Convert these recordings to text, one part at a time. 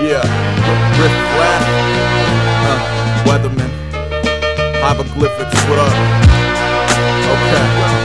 Yeah, Riff Rap, uh, Weatherman, Hieroglyphics, what up? Okay.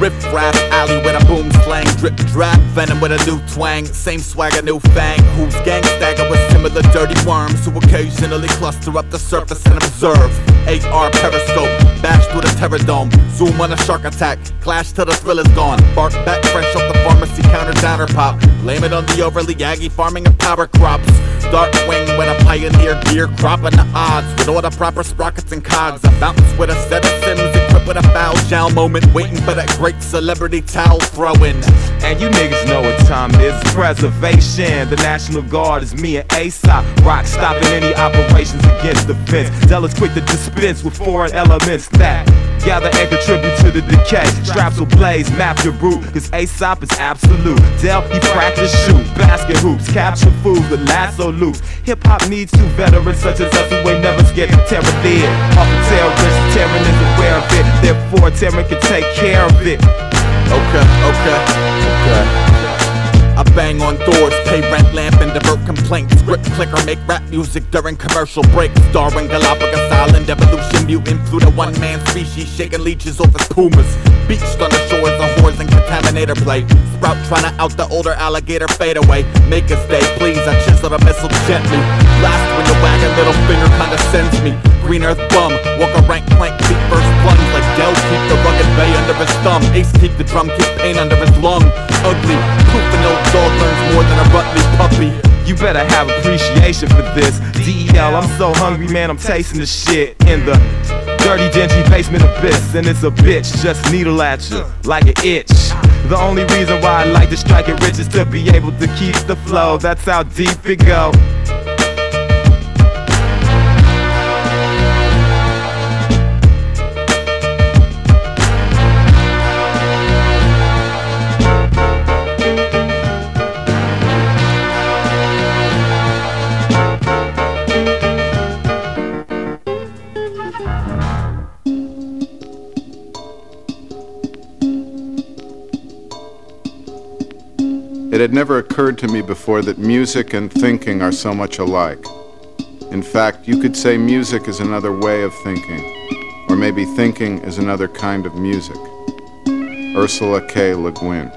Riff rap, alley with a boom slang, drip drap, venom with a new twang, same swagger, new fang. Who's gang stagger with similar dirty worms who occasionally cluster up the surface and observe. AR periscope, through the terror dome, zoom on a shark attack, clash till the thrill is gone. Bark back fresh off the pharmacy counter downer pop, blame it on the overly aggy farming of power crops. Dark wing when a pioneer gear cropping the odds with all the proper sprockets and cogs. A bounce with a set of sims with a foul shower moment, waiting for that great celebrity towel throwing. And you niggas know what time it is. Preservation. The National Guard is me and Aesop. Rock stopping any operations against the fence. Zealous quick to dispense with foreign elements that gather and contribute to the decay. Straps will blaze, map your route, cause Aesop is absolute. Del, he practice shoot, basket hoops, capture food, with lasso loops. Hip hop needs two veterans such as us who ain't never scared tear a lid. Off a terrorist, Teren is aware of it. Therefore, Teren can take care of it. Okay, okay, okay. I bang on doors, pay rent, lamp, and divert complaints. Grip clicker, make rap music during commercial breaks. Darwin, Galapagos Island, evolution mutant flew the one man species, shaking leeches his pumas. Beached on the shores of whores and contaminator play. Sprout trying to out the older alligator fade away. Make us stay, please. I chisel the missile gently. Blast when your wagon little finger condescends me. Green earth bum, walk a rank plank, feet first plunge like Del. Keep the rugged under his thumb. Ace keep the drum, keep pain under his lung. Ugly, proof an old dog learns more than a Rutley puppy. You better have appreciation for this. DEL, I'm so hungry, man, I'm tasting the shit in the dirty, dingy basement abyss. And it's a bitch, just needle at you like an itch. The only reason why I like to strike it rich is to be able to keep the flow. That's how deep it go. It had never occurred to me before that music and thinking are so much alike. In fact, you could say music is another way of thinking, or maybe thinking is another kind of music. Ursula K. Le Guin.